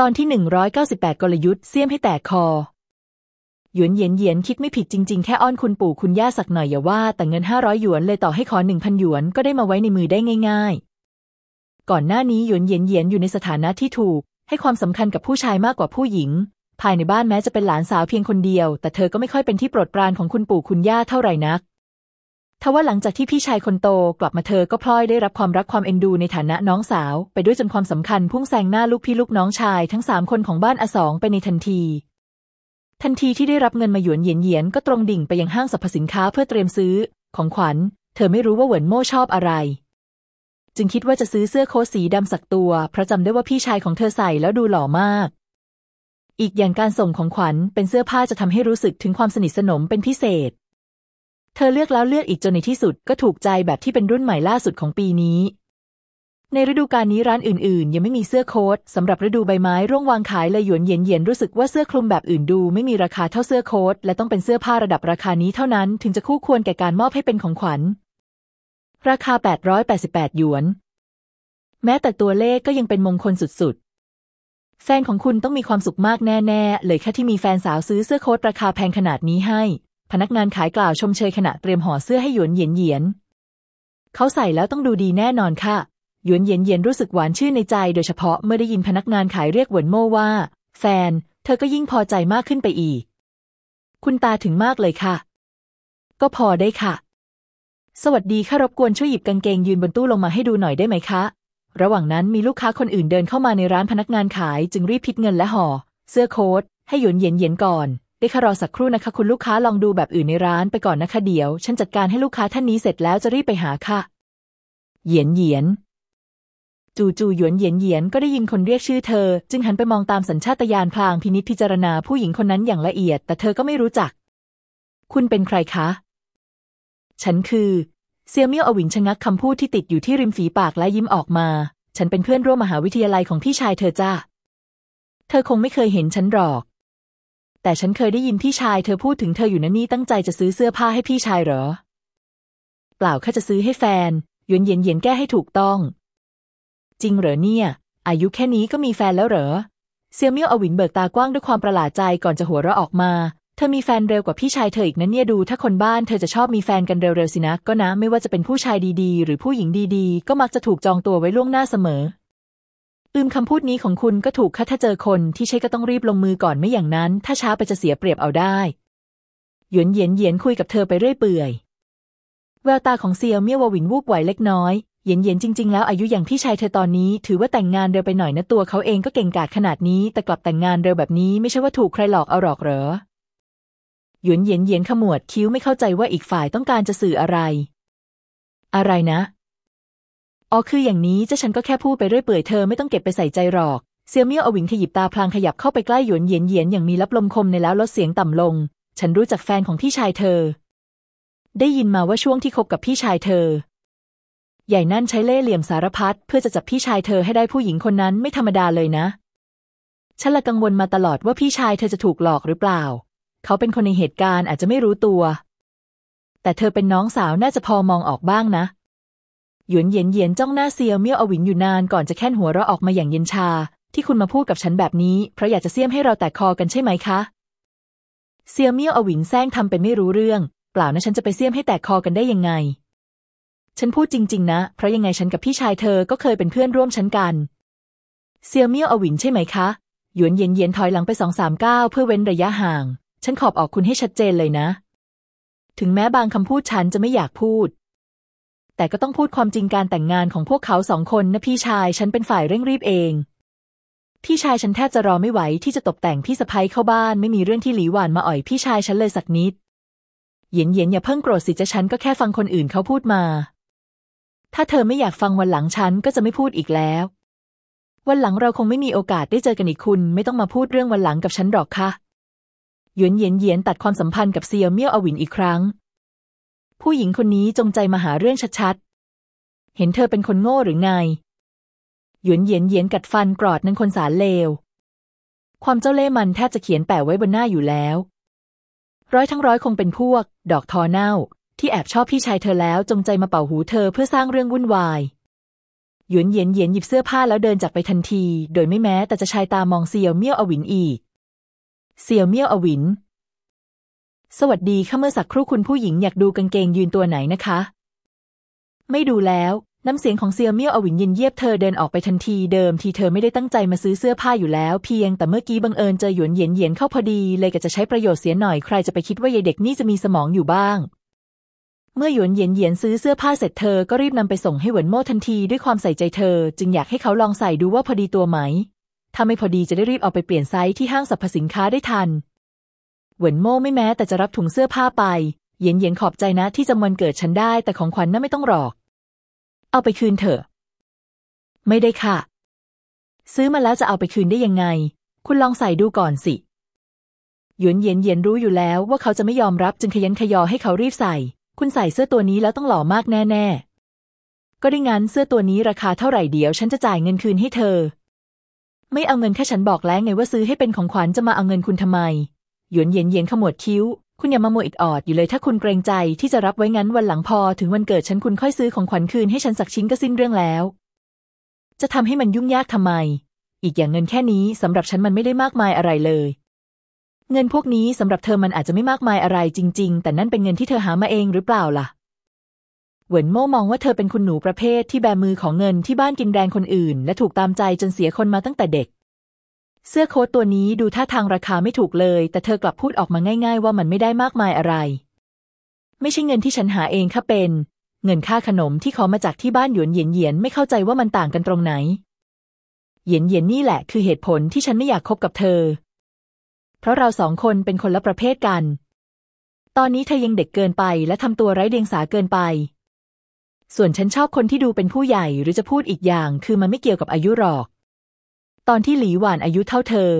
ตอนที่หนึ่งร้อยเก้าสิบแปดกลยุทธ์เสี้ยมให้แตกคอ หยวนเยียนเยียนคิดไม่ผิดจริง ๆ แค่อ้อนคุณปู่คุณย่าสักหน่อยอย่าว่า แต่เงินห้าร้อยหยวนเลยต่อให้ขอหนึ่งพันหยวนก็ได้มาไว้ในมือได้ง่าย ๆ ก่อนหน้านี้หยวนเยียนเยียนอยู่ในสถานะที่ถูก ให้ความสำคัญกับผู้ชายมากกว่าผู้หญิง ภายในบ้านแม้จะเป็นหลานสาวเพียงคนเดียว แต่เธอก็ไม่ค่อยเป็นที่โปรดปรานของคุณปู่คุณย่าเท่าไหร่นัก ทว่าหลังจากที่พี่ชายคนโตกลับมาเธอก็พลอยได้รับความรักความเอ็นดูในฐานะน้องสาว ไปด้วยจนความสำคัญพุ่งแซงหน้าลูกพี่ลูกน้องชายทั้งสามคนของบ้านอสองไปในทันที ทันทีที่ได้รับเงินมาหยวนเหยียนเหยียนก็ตรงดิ่งไปยังห้างสรรพสินค้าเพื่อเตรียมซื้อ ของขวัญ เธอไม่รู้ว่าเหวินโม่ชอบอะไร จึงคิดว่าจะซื้อเสื้อโค้ทสีดำสักตัวเพราะจำได้ว่าพี่ชายของเธอใส่แล้วดูหล่อมาก อีกอย่างการส่งของขวัญเป็นเสื้อผ้าจะทำให้รู้สึกถึงความสนิทสนมเป็นพิเศษ เธอเลือกแล้วเลือกอีกจนในที่สุดก็ถูกใจแบบที่เป็นรุ่นใหม่ล่าสุดของปีนี้ ในฤดูกาลนี้ร้านอื่นๆ ยังไม่มีเสื้อโค้ทสำหรับฤดูใบไม้ร่วงวางขายเลยหยวนเย็นเย็นรู้สึกว่าเสื้อคลุมแบบอื่นดู ไม่มีราคาเท่าเสื้อโค้ทและต้องเป็นเสื้อผ้าระดับราคานี้เท่านั้นถึงจะคู่ควรแก่การมอบให้เป็นของขวัญ ราคา 888 หยวน แม้แต่ตัวเลขก็ยังเป็นมงคลสุดๆ แฟนของคุณต้องมีความสุขมากแน่ๆ เลยแค่ที่มีแฟนสาวซื้อเสื้อโค้ทราคาแพงขนาดนี้ให้ พนักงานขายกล่าวชมเชยขณะเตรียมห่อเสื้อให้หยวนเหยียนเหยียน เขาใส่แล้วต้องดูดีแน่นอนค่ะ หยวนเหยียนเหยียนรู้สึกหวานชื่นในใจโดยเฉพาะเมื่อได้ยินพนักงานขายเรียกหวนโม่ว่า แฟน เธอก็ยิ่งพอใจมากขึ้นไปอีก คุณตาถึงมากเลยค่ะ ก็พอได้ค่ะ สวัสดีค่ะรบกวนช่วยหยิบกางเกงยืนบนตู้ลงมาให้ดูหน่อยได้ไหมคะ ระหว่างนั้นมีลูกค้าคนอื่นเดินเข้ามาในร้านพนักงานขายจึงรีบพิดเงินและห่อ เสื้อโค้ทให้หยวนเหยียนเหยียนก่อน ได้ค่ะรอสักครู่นะคะ คุณลูกค้าลองดูแบบอื่นในร้านไปก่อนนะคะเดี๋ยว ฉันจัดการให้ลูกค้าท่านนี้เสร็จแล้วจะรีบไปหาค่ะ เหยียนเหยียน จู่จู่หยวนเหยียนเหยียนก็ได้ยินคนเรียกชื่อเธอ จึงหันไปมองตามสัญชาตญาณพลางพินิจพิจารณาผู้หญิงคนนั้นอย่างละเอียด แต่เธอก็ไม่รู้จัก คุณเป็นใครคะ ฉันคือเซียวเมี่ยวอวินชะงักคำพูดที่ติดอยู่ที่ริมฝีปากและยิ้มออกมา ฉันเป็นเพื่อนร่วมมหาวิทยาลัยของพี่ชายเธอจ้า เธอคงไม่เคยเห็นฉันหรอก แต่ฉันเคยได้ยินพี่ชายเธอพูดถึงเธออยู่นะนี่ตั้งใจจะซื้อเสื้อผ้าให้พี่ชายเหรอ เปล่าแค่จะซื้อให้แฟนยวนเย็นเย็นแก้ให้ถูกต้อง จริงเหรอเนี่ย อายุแค่นี้ก็มีแฟนแล้วเหรอเซียมี่ยวอวินเบิกตากว้างด้วยความประหลาดใจก่อนจะหัวเราะออกมา เธอมีแฟนเร็วกว่าพี่ชายเธออีกนะเนี่ยดู ถ้าคนบ้านเธอจะชอบมีแฟนกันเร็วๆสินะก็นะ ไม่ว่าจะเป็นผู้ชายดีๆ หรือผู้หญิงดีๆ ก็มักจะถูกจองตัวไว้ล่วงหน้าเสมอ อืมคำพูดนี้ของคุณก็ถูกค่ะถ้าเจอคนที่ใช่ก็ต้องรีบลงมือก่อนไม่อย่างนั้น ถ้าช้าไปจะเสียเปรียบเอาได้หยวนเย็นเย็นคุยกับเธอไปเรื่อยเปื่อยแววตาของเซียวเมี่ยววินวูบไหวเล็กน้อยเย็นเย็นจริง ๆ แล้วอายุอย่างพี่ชายเธอตอนนี้ ถือว่าแต่งงานเร็วไปหน่อยนะตัวเขาเองก็เก่งกาจขนาดนี้ แต่กลับแต่งงานเร็วแบบนี้ไม่ใช่ว่าถูกใครหลอกเอาหรอกเหรอหยวนเย็นเย็นขมวดคิ้วไม่เข้าใจว่าอีกฝ่ายต้องการจะสื่ออะไร อะไรนะ อ๋อคืออย่างนี้จะฉันก็แค่พูดไปเรื่อยเปื่อยเธอไม่ต้องเก็บไปใส่ใจหรอก เซียวเมี่ยวอวิงขยิบตาพลางขยับเข้าไปใกล้หยวนเยียนเยียนอย่างมีรับลมคมในแล้วลดเสียงต่ำลง ฉันรู้จักแฟนของพี่ชายเธอ ได้ยินมาว่าช่วงที่คบกับพี่ชายเธอ ใหญ่นั่นใช้เล่ห์เหลี่ยมสารพัดเพื่อจะจับพี่ชายเธอให้ได้ผู้หญิงคนนั้นไม่ธรรมดาเลยนะ ฉันละกังวลมาตลอดว่าพี่ชายเธอจะถูกหลอกหรือเปล่า เขาเป็นคนในเหตุการณ์อาจจะไม่รู้ตัว แต่เธอเป็นน้องสาวน่าจะพอมองออกบ้างนะ หยวนเย็นเย็นจ้องหน้าเซียวเมี่ยวอวิ๋นอยู่นานก่อนจะแค่นหัวเราะออกมาอย่างเย็นชา ที่คุณมาพูดกับฉันแบบนี้ เพราะอยากจะเสี่ยมให้เราแตกคอกันใช่ไหมคะ เซียวเมี่ยวอวิ๋นแซงทำเป็นไม่รู้เรื่อง เปล่านะฉันจะไปเสี่ยมให้แตกคอกันได้ยังไง ฉันพูดจริง ๆ นะ เพราะยังไงฉันกับพี่ชายเธอก็เคยเป็นเพื่อนร่วมชั้นกัน เซียวเมี่ยวอวิ๋นใช่ไหมคะ หยวนเย็นเย็นถอยหลังไปสองสามก้าวเพื่อเว้นระยะห่าง ฉันขอบออกคุณให้ชัดเจนเลยนะ ถึงแม้บางคำพูดฉันจะไม่อยากพูด แต่ก็ต้องพูดความจริงการแต่งงานของพวกเขาสองคนนะพี่ชายฉันเป็นฝ่ายเร่งรีบเอง พี่ชายฉันแทบจะรอไม่ไหวที่จะตกแต่งพี่สะพ้ยเข้าบ้านไม่มีเรื่องที่หลีหวานมาอ่อยพี่ชายฉันเลยสักนิดเย็นเย็นอย่าเพิ่งโกรธสิจะฉันก็แค่ฟังคนอื่นเขาพูดมา ถ้าเธอไม่อยากฟังวันหลังฉันก็จะไม่พูดอีกแล้ว วันหลังเราคงไม่มีโอกาสได้เจอกันอีกคุณ ไม่ต้องมาพูดเรื่องวันหลังกับฉันหรอกค่ะหยวนเย็นเย็นตัดความสัมพันธ์กับเซียวเมี่ยวอวินอีกครั้ง ผู้หญิงคนนี้จงใจมาหาเรื่องชัดๆ เห็นเธอเป็นคนโง่หรือไง หยวนเย็นเย็นกัดฟันกรอดนั่นคนสารเลว ความเจ้าเล่ห์มันแทบจะเขียนแปะไว้บนหน้าอยู่แล้ว ร้อยทั้งร้อยคงเป็นพวก ดอกทอเน่า ที่แอบชอบพี่ชายเธอแล้วจงใจมาเป่าหูเธอเพื่อสร้างเรื่องวุ่นวาย หยวนเหยียนเหยียนหยิบเสื้อผ้าแล้วเดินจากไปทันที โดยไม่แม้แต่จะชายตามองเซียวเมี่ยวอวินอีก เซียวเมี่ยวอวิน สวัสดีค่ะเมื่อสักครู่คุณผู้หญิงอยากดูกางเกงยืนตัวไหนนะคะ ไม่ดูแล้วน้ำเสียงของเซียวเมี่ยวอวินย็นเยียบเธอเดินออกไปทันทีเดิมทีเธอไม่ได้ตั้งใจมาซื้อเสื้อผ้าอยู่แล้ว เพียงแต่เมื่อกี้บังเอิญเจอหยวนเหยียนเหยียนเข้าพอดีเลยก็จะใช้ประโยชน์เสียหน่อยใครจะไปคิดว่ายายเด็กนี่จะมีสมองอยู่บ้าง เมื่อหยวนเหยียนเหยียนซื้อเสื้อผ้าเสร็จเธอก็รีบนำไปส่งให้เหวินโม่ทันทีด้วยความใส่ใจเธอ จึงอยากให้เขาลองใส่ดูว่าพอดีตัวไหมถ้าไม่พอดีจะได้รีบเอาไปเปลี่ยนไซส์ที่ห้างสรรพสินค้าได้ทัน เหวินโม่ไม่แม้แต่จะรับถุงเสื้อผ้าไปเหยียนเหยียนขอบใจนะที่จำวันเกิดฉันได้ แต่ของขวัญน่ะไม่ต้องหรอก เอาไปคืนเถอะ ไม่ได้ค่ะ ซื้อมาแล้วจะเอาไปคืนได้ยังไง คุณลองใส่ดูก่อนสิ หยวนเหยียนเหยียนรู้อยู่แล้วว่าเขาจะไม่ยอมรับจึงขยันขยอให้เขารีบใส่ คุณใส่เสื้อตัวนี้แล้วต้องหล่อมากแน่ๆ ก็ได้งั้นเสื้อตัวนี้ราคาเท่าไหร่เดี๋ยว ฉันจะจ่ายเงินคืนให้เธอ ไม่เอาเงินแค่ฉันบอกแล้วไงว่าซื้อให้เป็นของขวัญจะมาเอาเงินคุณทำไม หยวนเยียนเยียนขมวดคิ้ว คุณอย่ามาโมอิดออดอยู่เลยถ้าคุณเกรงใจที่จะรับไว้งั้นวันหลังพอถึงวันเกิดฉันคุณค่อยซื้อของขวัญคืนให้ฉันสักชิ้นก็สิ้นเรื่องแล้ว จะทำให้มันยุ่งยากทำไม อีกอย่างเงินแค่นี้สำหรับฉันมันไม่ได้มากมายอะไรเลย เงินพวกนี้สำหรับเธอมันอาจจะไม่มากมายอะไรจริง ๆ แต่นั่นเป็นเงินที่เธอหามาเองหรือเปล่าล่ะเหวินโม่มองว่าเธอเป็นคุณหนูประเภทที่แบมือของเงินที่บ้านกินแรงคนอื่น และถูกตามใจจนเสียคนมาตั้งแต่เด็ก เสื้อโค้ทตัวนี้ดูท่าทางราคาไม่ถูกเลย แต่เธอกลับพูดออกมาง่ายๆ ว่ามันไม่ได้มากมายอะไร ไม่ใช่เงินที่ฉันหาเองค่ะเป็น เงินค่าขนมที่ขอมาจากที่บ้านหยวนเหยียนเหยียนไม่เข้าใจว่ามันต่างกันตรงไหน เหยียนเหยียนนี่แหละคือเหตุผลที่ฉันไม่อยากคบกับเธอ เพราะเราสองคนเป็นคนละประเภทกัน ตอนนี้เธอยังเด็กเกินไปและทำตัวไร้เดียงสาเกินไป ส่วนฉันชอบคนที่ดูเป็นผู้ใหญ่หรือจะพูดอีกอย่าง คือมันไม่เกี่ยวกับอายุหรอก ตอนที่หลีหวานอายุเท่าเธอ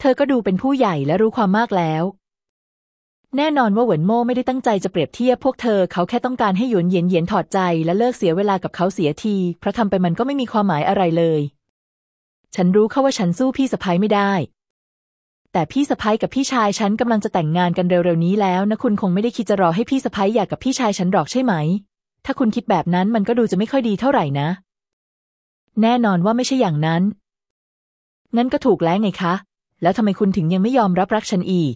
เธอก็ดูเป็นผู้ใหญ่และรู้ความมากแล้ว แน่นอนว่าเหวินโม่ไม่ได้ตั้งใจจะเปรียบเทียบพวกเธอเขาแค่ต้องการให้หยวนเหยียนเหยียนถอดใจและเลิกเสียเวลากับเขาเสียที เพราะทำไปมันก็ไม่มีความหมายอะไรเลย ฉันรู้เข้าว่าฉันสู้พี่สะพ้ายไม่ได้ แต่พี่สะพ้ายกับพี่ชายฉันกำลังจะแต่งงานกันเร็วๆนี้แล้วนะคุณคงไม่ได้คิดจะรอให้พี่สะพ้ายอยากกับพี่ชายฉันหรอกใช่ไหม ถ้าคุณคิดแบบนั้นมันก็ดูจะไม่ค่อยดีเท่าไหร่นะ แน่นอนว่าไม่ใช่อย่างนั้น งั้นก็ถูกแล้วไงคะ แล้วทำไมคุณถึงยังไม่ยอมรับรักฉันอีก